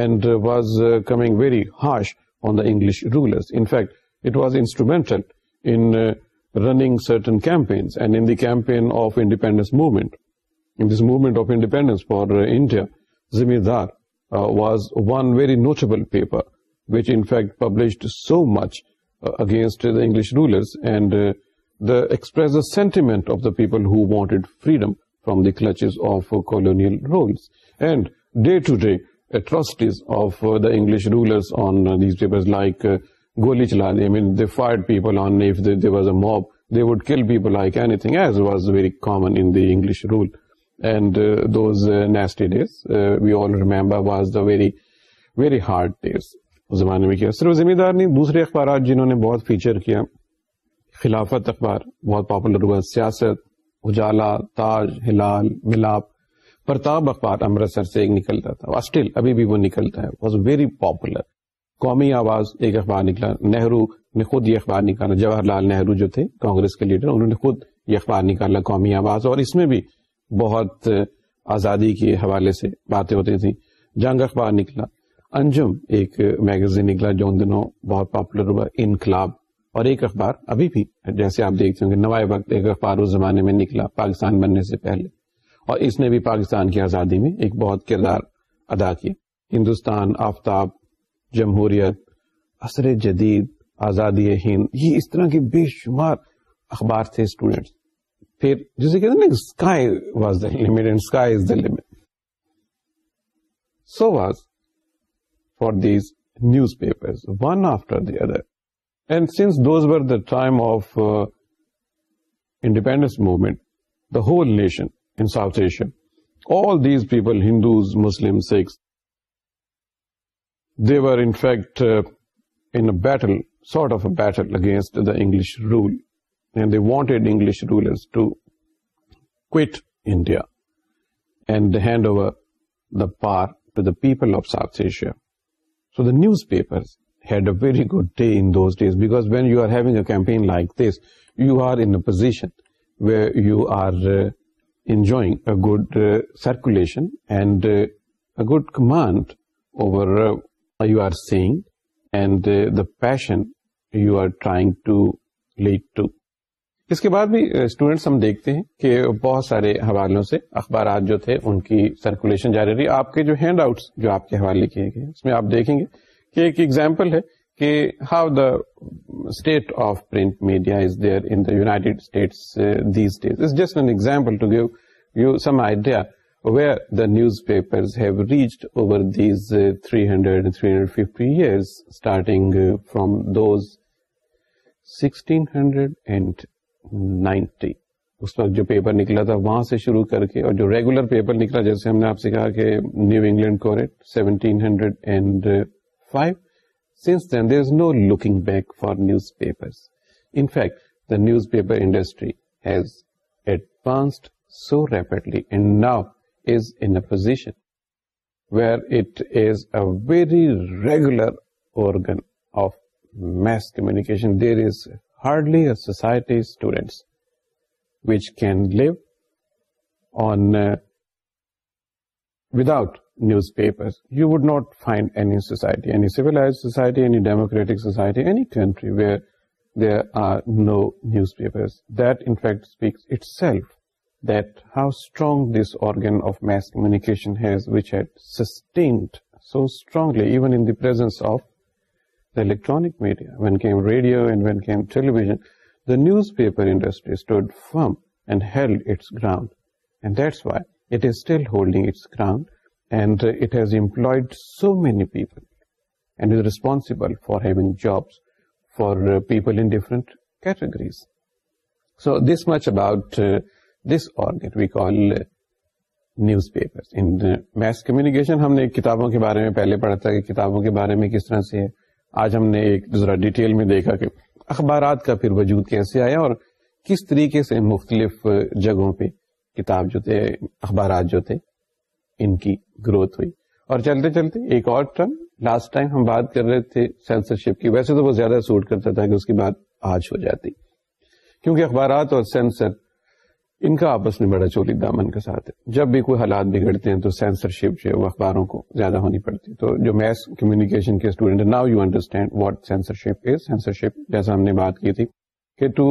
and was coming very harsh on the English rulers in fact it was instrumental in and in independence movement movement of independence for India Zamindar was one very notable paper which int published so much against the English rules and داسپریس the sentiment of the people who want freedom from the clutch of colonial rules and day to day atrocities of the English rulers newspaper like گولی چلانے ماپ they would kill people common English rule اخبارات جنہوں نے was very popular Qaumi Awaz ایک اخبار نکلا نہرو نے خود یہ اخبار نکالا جواہر لال نہرو جو تھے کانگریس کے لیڈر انہوں نے خود یہ اخبار نکالا قومی آواز اور اس میں بھی بہت آزادی کے حوالے سے باتیں ہوتی تھیں جنگ اخبار نکلا انجم ایک میگزین نکلا جو ان دنوں بہت پاپولر ہوا انقلاب اور ایک اخبار ابھی بھی جیسے آپ دیکھتے ہوں گے نوائے وقت ایک اخبار اس زمانے میں نکلا پاکستان بننے سے پہلے اور اس نے بھی پاکستان کی آزادی میں ایک بہت کردار ادا کیا ہندوستان آفتاب جمہوریت عصر جدید آزادی ہند یہ اس طرح کے بے شمار اخبار تھے اسٹوڈینٹس پھر جسے کہتے ہیں sky sky was was the the limit limit and is so far these newspaper one after the other and since those were the time of independence movement the whole nation in South Asia all these people Hindus Muslim Sikh they were in fact battle sort of a battle against the English rule and they wanted English rulers to quit India and hand over the power to the people of South Asia. So the newspapers had a very good day in those days, because when you are having a campaign like this, you are in a position where you are uh, enjoying a good uh, circulation and uh, a good command over what you are saying and the passion you are trying to lead to. اس کے بعد بھی students ہم دیکھتے ہیں کہ بہت سارے حوالوں سے اخبارات جو تھے ان کی سرکولیشن جاری رہی آپ کے جو ہینڈ آؤٹس جو آپ کے حوالے کیے گئے اس میں آپ دیکھیں گے کہ ایک ایگزامپل ہے کہ how the state of print media is there in the United States these days is just an example to give you some idea where the newspapers have reached over these three hundred three hundred fifty years starting from those sixteen hundred and ninety اس وقت جو paper نکلا تھا وہاں سے شروع کر کے اور جو ریگولر پیپر نکلا جیسے ہم نے آپ سے کہا کہ New England Courant seventeen hundred and five since then there is no looking back for newspaper in fact the newspaper industry has advanced so rapidly and now is in position where it is a very regular organ of mass communication there is hardly a society students which can live on uh, without newspapers. You would not find any society, any civilized society, any democratic society, any country where there are no newspapers. That in fact speaks itself that how strong this organ of mass communication has, which had sustained so strongly even in the presence of electronic media when came radio and when came television the newspaper holding so many people and responsible for having jobs for پیپلنٹ categories so this much about this are get we call newspaper mass communication ہم نے کتابوں کے بارے میں پہلے پڑھا تھا کہ کتابوں کے بارے میں کس طرح سے ہے آج ہم نے ایک دوسرا ڈیٹیل میں دیکھا کہ اخبارات کا پھر وجود کیسے آیا اور کس طریقے سے مختلف جگہوں پہ کتاب جو تھے اخبارات جو تھے ان کی گروتھ ہوئی اور چلتے چلتے ایک اور ٹرم لاسٹ ٹائم ہم بات کر رہے تھے سینسرشپ کی ویسے تو وہ زیادہ سوٹ کرتا تھا کہ اس کی بات آج ہو جاتی کیونکہ اخبارات اور سینسر ان کا آپس میں بڑا چولی دامن کا ساتھ ہے جب بھی کوئی حالات بگڑتے ہیں تو سینسرشپ جو ہے وہ اخباروں کو زیادہ ہونی پڑتی ہے تو جو میس کمیونیکیشن کے student now you understand what censorship is censorship جیسا ہم نے بات کی تھی کہ to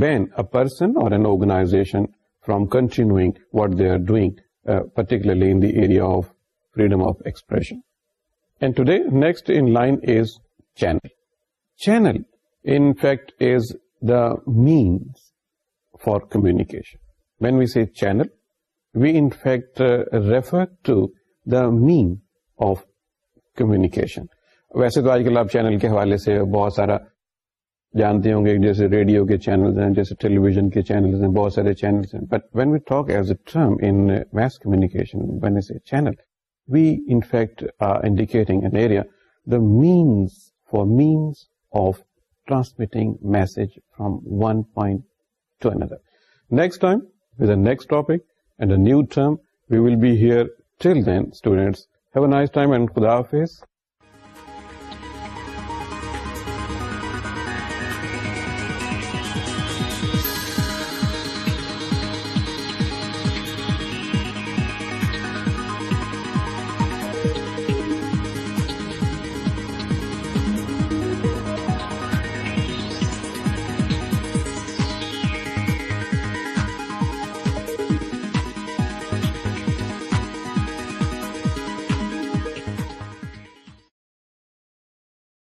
ban a person or an organization from continuing what they are doing particularly in the area of freedom of expression and today next in line is channel channel in fact is the means for communication when we see channel we in fact refer to the mean of communication ویسے تو آج کل آپ channel کے حوالے سے بہت سارا جانتے ہوں گے جیسے ریڈیو کے چینلز ہیں جیسے ٹیلی ویژن کے چینلز ہیں بہت سارے چینلز ہیں but when we talk as a term in mass communication when a channel we in fact are indicating for means of transmitting message from one point join next time with next topic and a new term we will be here till then students have a nice time and خود office